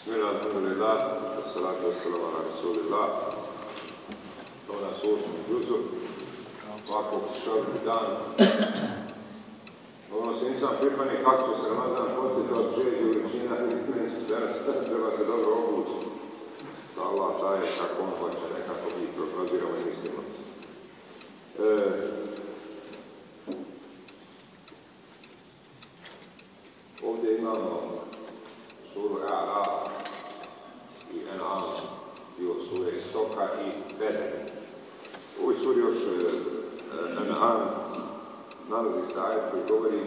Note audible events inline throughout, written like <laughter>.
Bismillah, alhamdulillah, assalatu wassalamu ala rasulillah. To nas u osmom džuzu, dan. Ono se nisam pripadnik kako se Ramazan početi od žeđe veličina i danas treba se dobro obući. Da Allah daje kako on hoće, nekako. E, Suri još e, En'am nalazi se ajet koji govori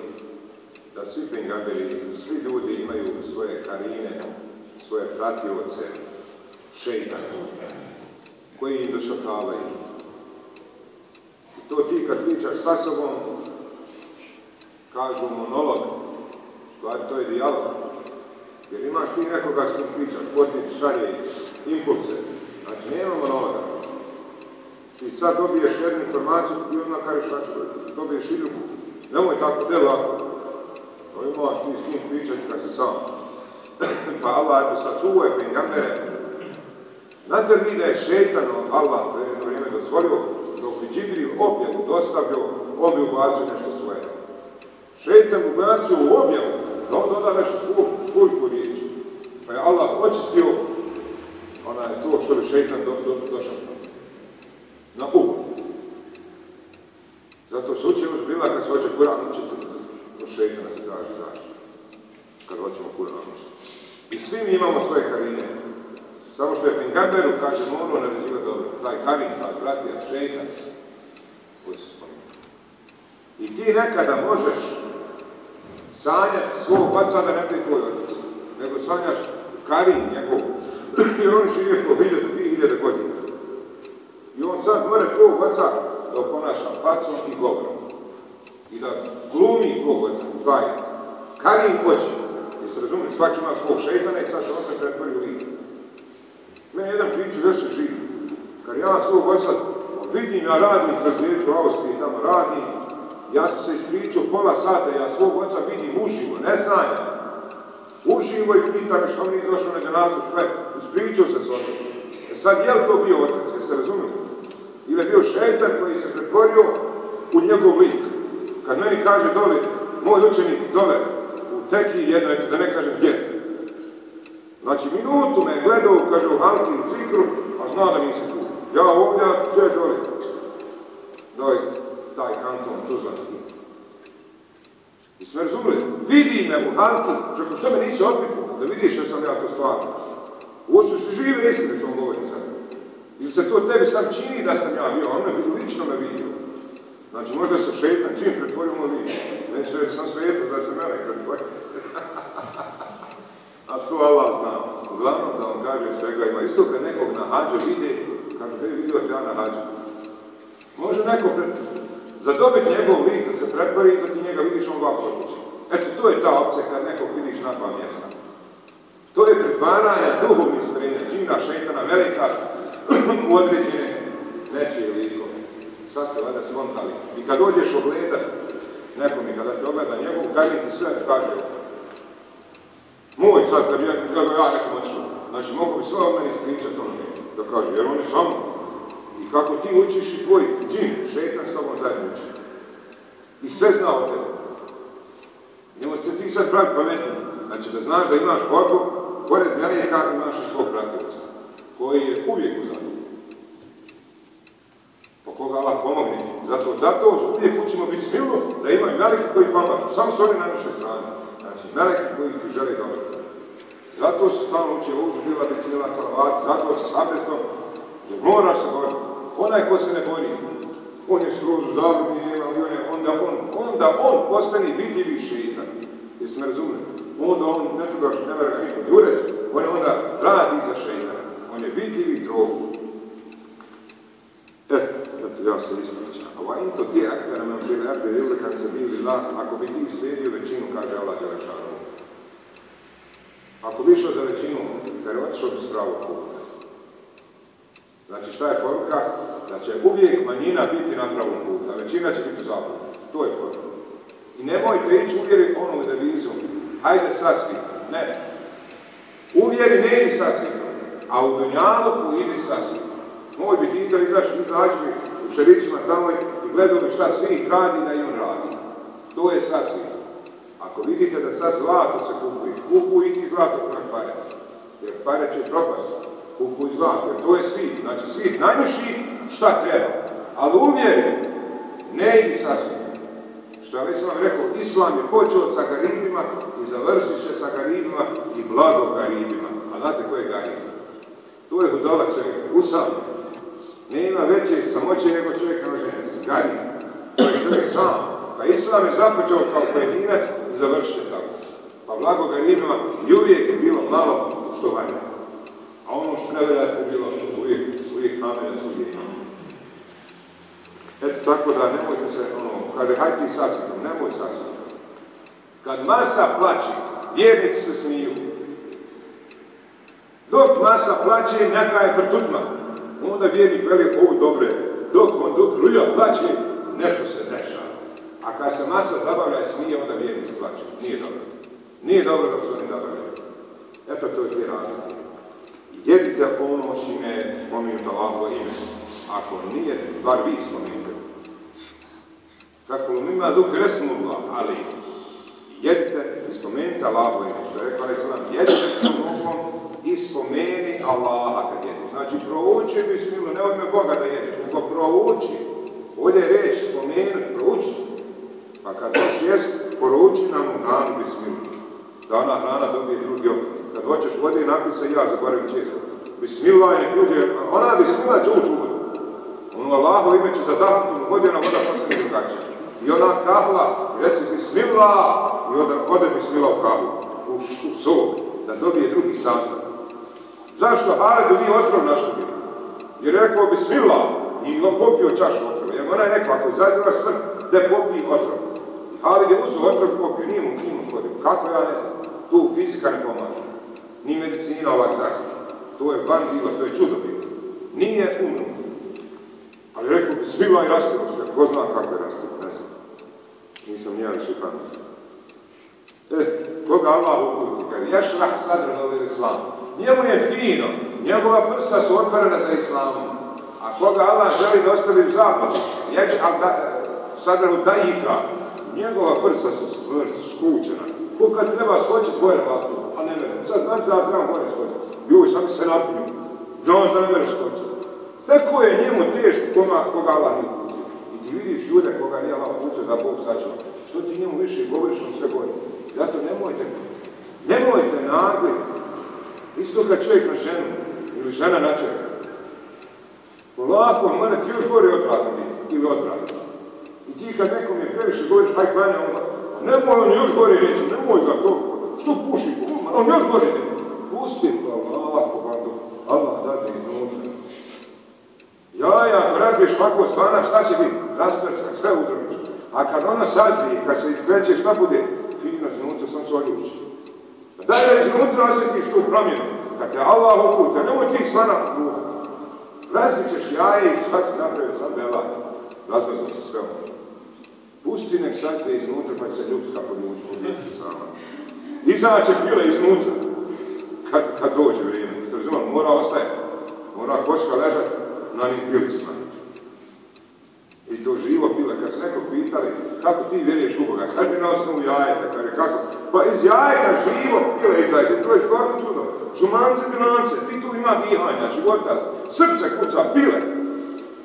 da svi pengamberi, svi ljudi imaju svoje karine, svoje pratioce, šeitane, koji im došaptavaju. I to ti kad pričaš sa sobom, kažu monolog, stvari to je dijalog. Jer imaš ti nekoga s kim pričaš, potič, šalje, impulse. Znači, nema monologa. Ti sad dobiješ jednu informaciju i odmah kažeš šta ću dobiješ i drugu. Nemoj tako, te lako. To imaš ti s kim pričati kad si sam. <clears throat> pa Allah eto sačuvaj pengambere. Znate li da je šetano Allah pre jedno vrijeme dozvolio dok bi Džibril objavu dostavio, on bi ubacio nešto svoje. Šetan ubacio u objavu, da on doda nešto svoj, svojku riječ. Pa je Allah očistio onaj to što bi šetan do, do, došao na um. Zato se učimo zbila kad se hoće Kur'an učiti, do šeitana se traži zaštita. Kad hoćemo Kur'an učiti. I svi mi imamo svoje karine. Samo što je Pengamberu, kaže, moramo analizirati dobro. Taj karin, taj bratija, šeitan, koji se spominje. I ti nekada možeš sanjati svog oca da ne bi tvoj otac, nego sanjaš karin njegov, <clears throat> jer on živio po hiljadu, dvije hiljade godina. Sad mora tvojeg oca da ponaša pacom i govorom. I da glumi tvojeg oca, taj karin hoće. I se razumije, svaki ima svog šeitana i sad se se pretvori u. Mene jedan priču još se živi. Kad ja svog oca vidim, ja radim kroz riječ u Austriji, tamo radim, ja sam se ispričao pola sata, ja svog oca vidim uživo, ne sanjam. Uživo i pita me što mi nije došao na dženazu, sve, ispričao se s ocem. Sad, je li to bio otac, je se razumio? Ili je bio šetan koji se pretvorio u njegov lik. Kad meni kaže dole, moj učenik dole, u teki jedno, da ne kažem gdje. Znači, minutu me gledao, kaže, u Hanki, u Cikru, a zna da nisi tu. Ja ovdje, gdje dole? Doj, taj kanton, Tuzlanski. I sve razumili, vidi me u Hanki, što, me nisi odbitno, da vidiš što sam ja to stvarno. Ovo su se žive istine, to govorim sad. Ili se to tebi sad čini da sam ja bio, on me vidio, lično me vidio. Znači, možda se šetan čim moj lik. Neće reći sam svijetu da se mene pretvorio. <laughs> A to Allah zna. Uglavnom da on kaže svega ima. Isto kad nekog na hađu vide, kaže, hej, vidio te ja na hađu. Može neko zadobiti njegov lik da se pretvori da ti njega vidiš on ovako odliči. Eto, to je ta opcija kad nekog vidiš na dva mjesta. To je pretvaranje duhovnih strenja, džina, šeitana, velika, u određene nečije likove. Sad ste vada skontali. I kad dođeš ogledat nekom i kada te ogleda njegov, kaže ti sve, kaže moj sad, kad ja, kad ja nekom očeo. Znači, mogu bi sve od mene ispričati on da kaže, jer on je samo. I kako ti učiš i tvoj džin, šetan s tobom zajedno uči. I sve zna o tebi. Njemo ste ti sad pravi pametni. Znači, da znaš da imaš borbu, pored meleka imaš i svog prativca koji je uvijek u zadnju. Po koga Allah pomogne. Zato, zato uvijek učimo biti smilu da imaju meleki koji pomažu. Samo su oni na našoj strani. Znači, meleki koji ti žele dobro. Zato se stalno uči uzu bila bismila salavat, zato se s abdestom, jer moraš se boriti. Onaj ko se ne bori, on je skroz u zavrni, onda on, onda on postane vidljivi šeitan. Jesi me razumeli? Onda on, ne toga što ne vera niko jureć, on onda radi za šeitan. On je vidljivi drogu. E, eto, ja se ispričam. A va into ti aktera nam se arde ili kad se bili la, ako bi ti slijedio većinu, kaže Allah Đelešanu. Ako bi išao za većinu, jer otišao bi s pravog puta. Znači šta je poruka? Da će uvijek manjina biti na pravom putu, a većina će biti zapadu. To je poruka. I nemojte ići uvjeriti onom devizom. Hajde sasvi. Ne. U vjeri ne idi sasvim, a u Dunjaluku idi sasvim. Moj bi tito izašli, izašli u šerićima tamo i gledao bi šta svi radi da i radi. To je sasvim. Ako vidite da sad zlato se kupuje, kupuj i zlato kroz pare. Jer pare će propast. Kupuj zlato, jer to je svi. Znači svi najmiši šta treba. Ali uvjeri, ne idi sasvim. Što je sam rekao, Islam je počeo sa garibima i završit će sa garibima i blago garibima. A znate ko je garib? To je hudala čovjek, usamljen. Nema veće samoće nego čovjek roženec. Garib. To je čovjek sam. Pa Islam je započeo kao pojedinac i završio tako. Pa blago garibima i uvijek je bilo malo što valja. A ono što ne valja je bilo uvijek, uvijek namene su Eto tako da nemojte se, ono, kada hajde ti sasvitom, nemoj sasvitom. Kad masa plaće, vjernici se smiju. Dok masa plaće, neka je prtutma. Onda vjernik veli, ovo dobre. Dok on dok rulja plaće, nešto se dešava. A kad se masa zabavlja i smije, onda vjernici plaće. Nije dobro. Nije dobro da se oni zabavljaju. Eto, to je ti razlike. Jedite ono čime je spomenuto Allahovo ime. Ako nije, bar vi spomenite. Kako ima duh resmullah, ali jedite i spomenite Allahovo ime. Što je rekao Islam, jedite s rukom i spomeni Allaha kad jedite. Znači, prouči bismilu, ne odme Boga da jedeš, nego prouči. Ovdje je reč spomenuti, prouči. Pa kad hoš jest, poruči nam u hranu bismilu. Da ona hrana dobije drugi opak. Kad hoćeš vode napisa, ja zaboravim često. Bismillah je uđe, ona bismillah će ući u vodu. Ono Allaho ime će zadahnuti, vodjena voda postane drugačija. I ona kahla, reci bismillah, i onda ode bismillah u kahlu, u, u da dobije drugi sastav. Zašto Haledu nije otrov našli? I rekao bismillah, i on popio čašu otrova. Jer ona je rekla, ako izađeva smrt, da popije otrov. Halid je uzeo otrov popio, nije mu, nije mu škodio. Kako ja ne znam? Tu fizika ne pomaže ni medicina ovak zakon. To je van to je čudo bilo. Nije umro. Ali rekao bi, svila i rastilo se, ko zna kako je rastilo, ne znam. Nisam nijedan šipan. E, koga Allah uputi, kaže, jašrah sadra na islam. Njemu je fino, njegova prsa su otvorena za islamom. A koga Allah želi da ostavi u zapadu, al da, dajika, njegova prsa su skučena. Ko kad treba skočiti, gore vatru a ne mene. Sad znači da trebam gore skočiti. Joj, sam se napinju. Znaš da ne mereš skočiti. Tako je njemu teško koga, Allah putio. I ti vidiš ljude koga nije Allah putio da Bog sačuva. Što ti njemu više govoriš, on sve govori. Zato nemojte, nemojte nagli. Isto kad čovjek na ženu, ili žena na čovjeka. Polako, mene ti još gori odvratno biti, ili odvratno. I ti kad nekom je previše govoriš, haj klanja, onda, nemoj on još gori reći, nemoj ga to, što puši, on još gore ne. Pusti to, komando. Allah, dati iznutra. Ja, ako radiš ovako svana, šta će biti? Rasprska, sve udrviš. A kad ona sazrije, kad se iskreće, šta bude? Fino iznutra, sam se oljuči. Da je iznutra osjetiš tu promjenu. Te Allah okuta, nemoj ti svana. Razbit ćeš jaje i šta si napravio sam bela. Razmazno se sve ono. Pusti nek sazrije iznutra, pa će se ljubska podljuči sama. Izaće pile iznutra, kad, kad dođe vrijeme. Ste razumali, mora ostaje. Mora kočka ležati na njim pilicima. I to živo pile. Kad se neko pitali, kako ti vjeruješ u Boga? Kad mi na osnovu jajeta? Kad je kako? Pa iz jajeta živo pile izajde. To je stvarno čudo. Šumance, bilance, ti tu ima dihanja, života. Srce kuca, pile.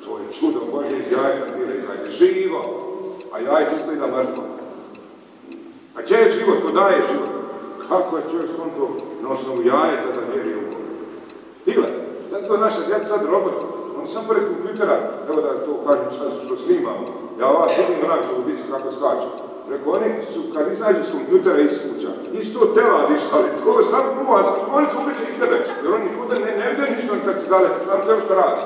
To je čudo Bože iz jajeta pile izajde. Živo. A jajeta izgleda mrtvo. A gdje je život? Ko daje život? Kako je čovjek skonto na osnovu jajeta da vjeri u Boga? Pile. Zato je naša djeca sad robot. On sam pored kompjutera, evo da to kažem sad što snimamo. Ja vas vidim rak ću biti kako skaču. Rekao, oni su kad izađu s kompjutera iz kuća, isto tela dištali, to je sam kuva, oni su ubeći i tebe, jer oni nikuda ne, ne vide ništa kad se dale, znam tebe što radi.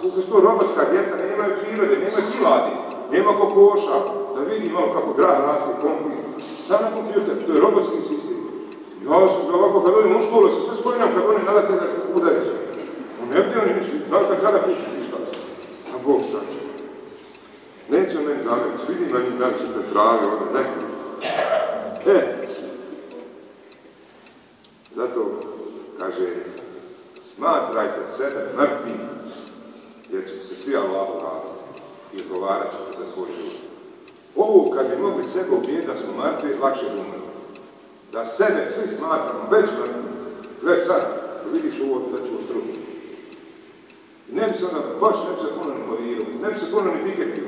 Kako su to robotska djeca, nemaju prirode, nema kiladi, nema kokoša, da vidi malo kako grad raste, kompjuter. Sam na kompjuter, to je robotski sistem. Ja sam ga ovako, kad odim u školu, se sve spojinam kad oni nadate da udari se. On ne vidi oni ništa, da li kad kada piše ništa. A Bog sače. Neće meni zamjeriti, vidim na njih da će te travi, ono, neko. E, zato kaže, smatrajte sebe mrtvim, jer će se svi Allah vratiti i odgovarat ćete za svoj život. Ovo kad bi mogli sebe ubijeti da smo mrtvi, lakše bi umrli. Da sebe svi smatramo već mrtvi, već sad, vidiš ovo da će ustruti. Ne bi se onda, baš ne bi se puno ni povirao, ne bi se puno ni piketio.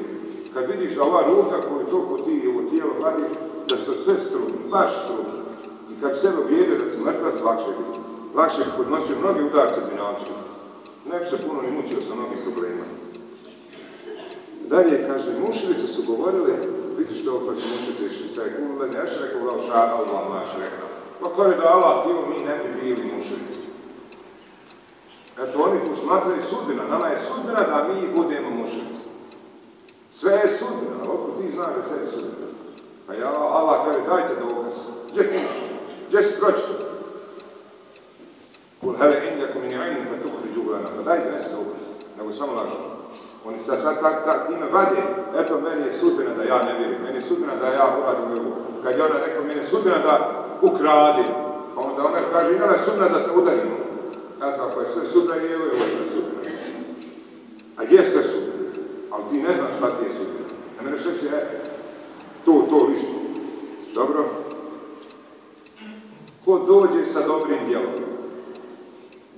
Kad vidiš da ova ruka koju toliko ti ovo tijelo radiš, da su to sve struni, baš struni. I kad sebe objede da si mrtvac, lakše bi. Lakše bi podnosio mnogi udarce dinamički. Ne bi se puno ni mučio sa mnogim problemima. Dalje, kaže, mušilice su govorile, vidiš to pa su mušilice išli, je kulile, neš rekao, val šara, Allah naš rekao. Pa kada da Allah htio, mi ne bi bili mušilice. Eto, oni tu smatraju sudbina, nama je sudbina da mi budemo mušilice. Sve je sudbina, oko ti znaš da sve je sudbina. Pa ja, Allah kaže, dajte dokaz. Gdje imaš? Gdje si pročito? Kul hele indakum min ilmin fa tukhrijuhu lana. Pa dajte nesi dokaz. Nego samo lažu. Oni sad, sad tak, tak, time vade, eto meni je sudbina da ja ne vjerim, meni je sudbina da ja uradim. Kad je ona rekao, meni je sudbina da ukradim, pa onda ona kaže, ima je sudbina da te udarimo. Eto, ako je sve sudbina, je ovo je sve sudbina. A gdje sve sudbina? Ali ti ne znaš šta ti je sudbina. Ne mene što će, e, to, to. Dobro? Ko dođe sa dobrim djelom,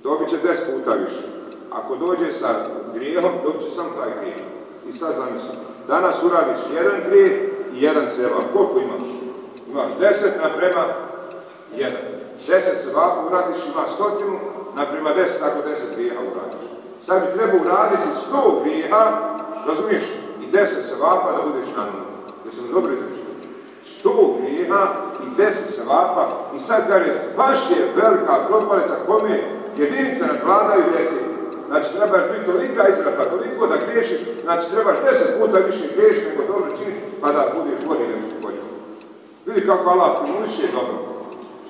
dobit će deset puta više. Ako dođe sa grijehom, dobit će samo taj grijeh. I sad zamisli, danas uradiš jedan grijeh i jedan sevap. Koliko imaš? Imaš deset naprema jedan. Deset sevapa uradiš, ima stotinu, naprema deset, ako deset grijeha uradiš. Sad bi trebao uraditi sto grijeha, razumiješ, i deset sevapa da budeš na nulu. Jesam dobro izrečio? Sto grijeha i deset sevapa i sad kaže, baš je velika propalica kome jedinica nadvladaju deset. Znači trebaš biti tolika izraka, toliko da griješiš, znači trebaš deset puta više griješiti nego dobro činiti, pa da budeš bolji nego bolji. Vidi kako Allah primuniše dobro.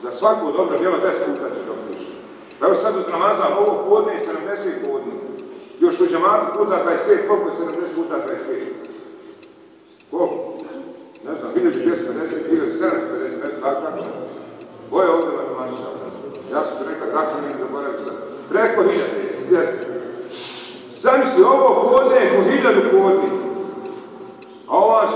Za svako dobro djelo deset puta će prišiti. Evo sad uz Ramazan, ovo podne je 70 podne. Još u džamatu puta 25, koliko je 70 puta 25? Koliko? Ne znam, 1250, 1750, ne znam, tako? Ovo je ovdje matematična. Ja sam ti rekao, kako ne zaboravim sad. Preko hiljade, jeste. Zamisli, ovo podne je po hiljadu podni. A ova je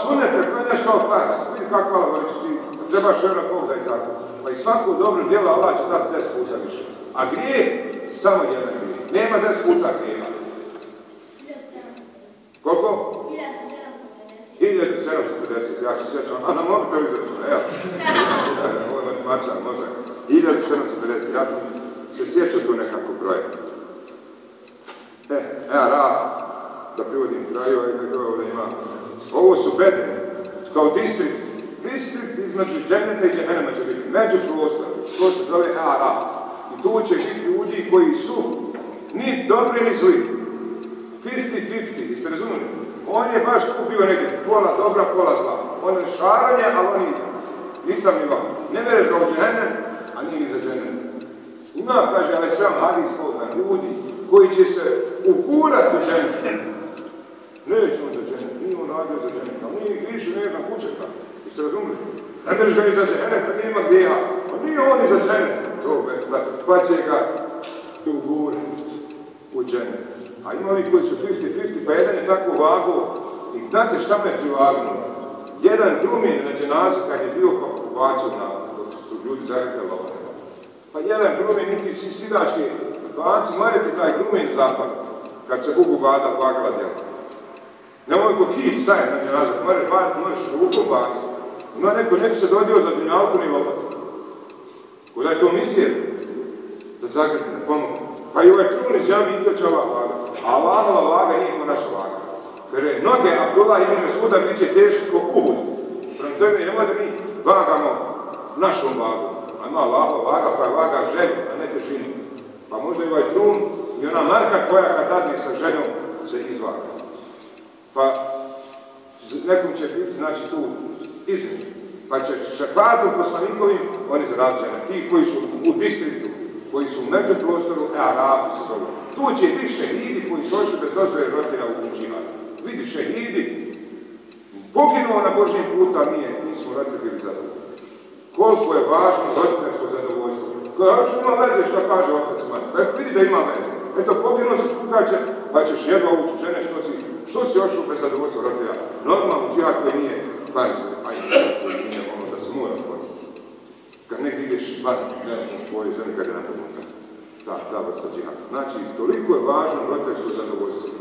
nešto kao fars. Vidi kako hvala voliči ti, trebaš vjerna Boga i tako. Pa i svako dobro djelo Allah će dati 10 puta više. A grije, samo jedan grije. Nema 10 puta grijeha. Koliko? 1750, ja se sjećam, a na mobitel izračuna, evo. Ovo je matemačan, može. 1750, ja sam se sjećao tu nekako broja. E, evo rad, da privodim kraju, ovdje ima. Ovo su bedene, kao distrikt. Distrikt između dženeta i dženema će biti, među prostor. To se zove Ara. Biti ljudi koji su ni dobri ni zli. 50-50, jeste razumeli? On je baš tu bio negdje, pola dobra, pola zla. On je šaranje, ali on je ni tam ni vam. Ne vereš ga u dženem, a nije ni za dženem. Ima, kaže, ali sam hadis podan, ljudi koji će se ukurati u dženem. Nećemo za dženem, nije on radio za dženem, ali nije više ne kućeta. Jeste razumeli? Ne vereš ga ni za dženem, kad nema grijeha. Pa nije on ni za dženem. To bez pa će ga ugurati u dženem. A ima oni koji su 50-50, pa jedan je tako vago i znate šta me privagnuo? Jedan grumin na dženazi kad je bio kao bacio na, su ljudi ovdje. Pa jedan grumin, niti si sidački banci, morate taj grumin zapad, kad se Bogu vada vagala djela. Nemoj ko kit staje na dženazi, more baciti, možeš rukom baciti. Ima neko, neko se dodio za dunjalku ni lopat. Koda je to mizjer, da zagrati, da pomogu. Pa i ovaj iz džami i će ova vaga. A Allahova vaga nije ko naša vaga. Kaže, noge Abdullah ibn Suda bit će teški ko uhud. Prema tome nemoj da mi vagamo našom vagom. A ima Allahova vaga pa je vaga želju, a ne težinu. Pa možda i ovaj trun i ona marka koja kad dadne sa ženom se izvaga. Pa nekom će biti, znači, tu između. Pa će šakvatom poslanikovim, oni zaradit žene. Ti koji su u distriktu, koji su u međuprostoru, e, Arabi se zove. Tu će biti šehidi koji su ošli bez dozvore roditelja uključivati. Vidi šehidi, poginuo na Božnjem puta, nije, nismo roditelji bili zadovoljni. Koliko je važno roditeljsko zadovoljstvo. Ko Koja još ima veze što kaže otac mati. Eto vidi da ima veze. Eto poginuo si kukače, pa ćeš jedva ući što si, što si još bez zadovoljstva rodila. Normalno džihad koji nije farsi, a i nije ono da se mora poniti. Kad negdje ideš van, gledaš u svojoj zemlji kad je napadnuta. Ta, ta vrsta džihada. Znači, toliko je važno roditeljsko zadovoljstvo.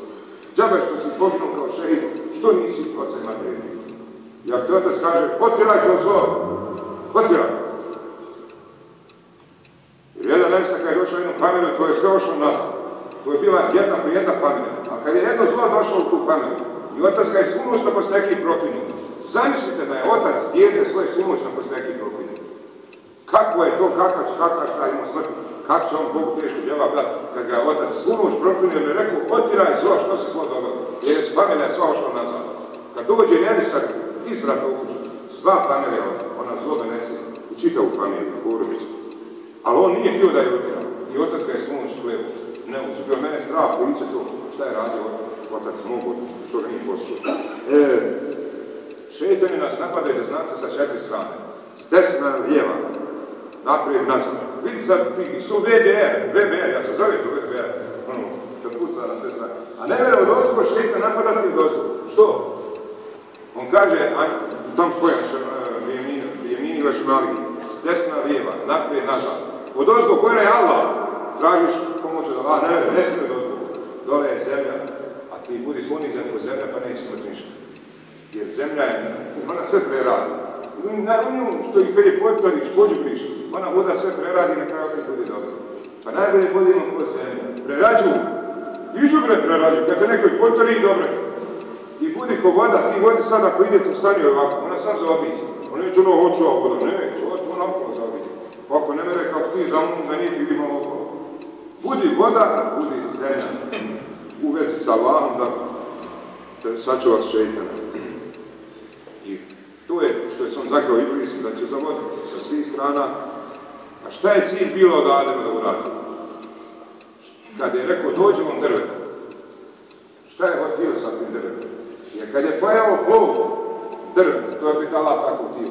Džaba što si poginuo kao šehid, što nisi oca i materije? I ako ti otac kaže, potjeraj to zlo, potjeraj. Jer jedan nevista kad je došao jednu familiju, to je sve ošlo nazad. To je bila jedna po jedna familija. A kad je jedno zlo došlo u tu familiju, i otac ga je svunušno posle nekih proklinju. Zamislite da je otac dijete svoje posle nekih proklinju. Kako je to, kakav, kakav šta ima smrti, kako će on Bogu teško djela brat, kad ga je otac proklinju, jer je rekao, otiraj zlo, što se zlo dobro, jer je familija sva ošla nazad. Kad dođe nevista izvrata u kuću, sva familija, ona zlo donese u čitavu familiju, porodicu. Ali on nije htio da je utira. I otac ga je svom sklevu. Ne, on su bio mene strah, police to, šta je radio otac mogu, što ga nije poslušao. E, šeitani nas napadaju da znate sa četiri strane. S desna lijeva, naprijed nazad. Vidi sad, ti su VDR, VBR, ja se zove to VBR, ono, kad puca na sve strane. A ne vjera od ozgo šeitan napadati od ozgo. Što? On kaže, aj, tam Vijemini Vašmali, s desna lijeva, naprijed nazad. Od ozgo koja je Allah, tražiš pomoć od Allah, ne, ne smije od ozgo. Dole je zemlja, a ti budi ponizan po zemlja pa neće imati ništa. Jer zemlja je, ona sve preradi. Na nju što ih kad je potvoriš, pođubriš, ona voda sve preradi na kraju kad bude dobro. Pa najbolje budemo po zemlju. Prerađu, ti žubre prerađu, kad te neko potvori, dobro. I budi ko voda, ti vodi sad ako idete u stanju ovako, ona sam zaobići. Ona neće ono hoću ovo, ne, neće, ovo to naokolo zaobići. Pa ako ne mere kako ti za za njih vidimo okolo. Budi voda, budi zemlja. U vezi sa Allahom da te sačuva šeitana. I sam zakao Iblis da će zavoditi sa svih strana. A šta je cilj bilo od Adema da uradi? Kad je rekao dođe vam drvetom. Šta je htio sa tim drvetom? Jer kad je pojavo plov drvet, to je biti Allah tako htio.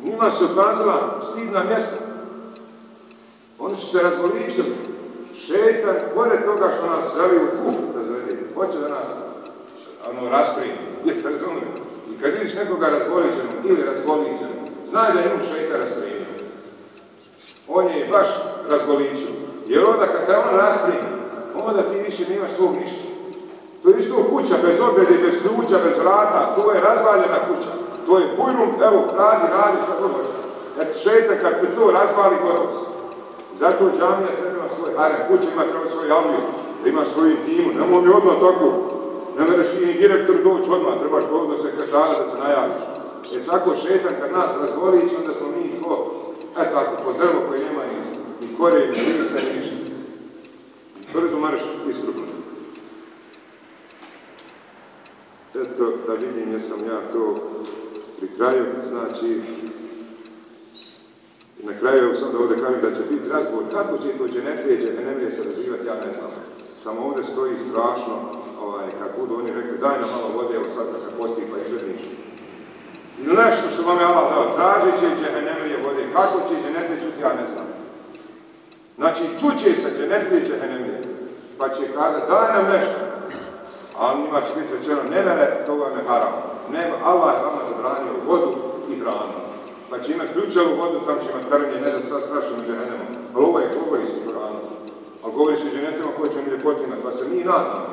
Njima se ukazala stidna mjesta. Oni su se razgoličili. Šetan, pored toga što nas želi u kuf da zvedi, hoće da nas ono, rasprije. Jeste razumili? Kad vidiš nekoga razgoličenog ili razgoličenog, znaj da je njemu šetan rasprijenio. On je baš razgoličio. Jer onda kad te on rasprije, onda ti više nemaš svog ništa. To je isto kuća bez objede, bez ključa, bez vrata. To je razvaljena kuća. To je bujrum, evo, radi, radi, što god hoće. Jer šetan kad te to razvali, gotov si. Zato džamija treba svoj harem, kuća ima treba svoj ima svoju intimu. Nemoj mi odmah tako, ne mereš ti ni direktor doći odmah, trebaš povod sekretara da se najaviš. Jer tako šetan kad nas razvolići, onda smo mi ko, e tako, po drvo koji nema ni, ni kore, ni lisa, ni ništa. Brzo marš istrupno. Eto, da vidim jesam ja to pri kraju, znači, na kraju sam da ovdje kažem da će biti razgovor kako će to dženetlije džehennemije se razvijati, ja ne znam. Samo ovdje stoji strašno, ovaj, kad budu oni rekli daj nam malo vode, evo sad da se posti pa izvrniš. Nešto što vam je Allah dao, tražit će džehennemije vode, kako će dženetlije čuti, ja ne znam. Znači, čuće se dženetlije džehennemije, pa će kada daj nam nešto. A njima će biti rečeno, ne mene, to vam je haram. Nema, Allah je vama zabranio vodu i hranu pa će imati ključavu vodu, tam će imati trnje, ne da sad strašno. Ali ovo je govori se Koranu. Ali govori se dženetima koji će mi ljepotima, pa se mi nadamo.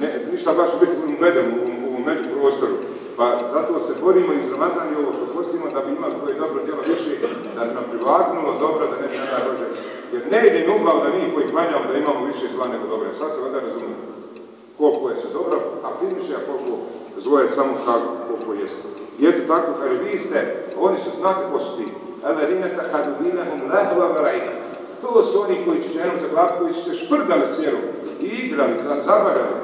Ne, ništa baš biti u medem, u, u među prostoru. Pa zato se borimo iz Ramazani ovo što postimo da bi imali koje dobro djelo više, da bi nam privagnulo dobro, da ne bi rože. Jer ne ide nubav da mi koji klanjamo da imamo više zla nego dobre. Sad se vada razumije koliko je se dobro, a finiše, a koliko zlo je samo tako koliko jeste. I eto tako, kaže, vi ste, oni su, znate ko su ti? Eladinata hadudinahum lahva varajna. To su oni koji će ženom za glavu, koji su se šprdali s vjerom i igrali, zabavljali.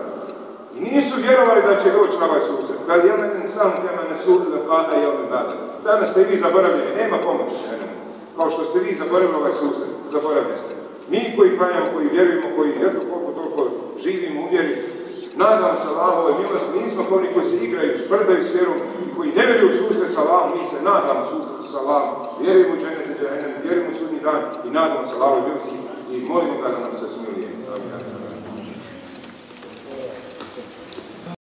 I nisu vjerovali da će doći na ovaj susret. Kad je jedan sam tema ne sudi da kada je ovim dana. Danas ste vi zaboravljeni, nema pomoći ženom. Kao što ste vi zaboravili ovaj susret, zaboravljeni ste. Mi koji klanjamo, koji vjerujemo, koji eto koliko toliko živimo vjeri, nadam se Allahove milosti, nismo kao oni koji se igraju, šprdaju s vjerom i koji ne vjeruju susret sa Allahom, mi se nadamo susretu sa Allahom, vjerujemo u i dženet, vjerujemo u dan i nadamo se Lavo i molimo ga da nam se smilije. Amin.